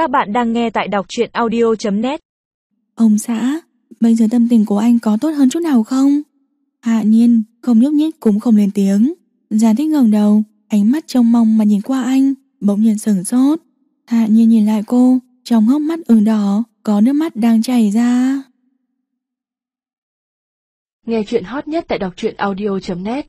Các bạn đang nghe tại đọc truyện audio.net Ông xã, bây giờ tâm tình của anh có tốt hơn chút nào không? Hạ nhiên, không nhúc nhích cũng không lên tiếng. Già thích ngẩng đầu, ánh mắt trông mong mà nhìn qua anh, bỗng nhiên sửng sốt. Hạ nhiên nhìn lại cô, trong hốc mắt ửng đỏ, có nước mắt đang chảy ra. Nghe chuyện hot nhất tại đọc truyện audio.net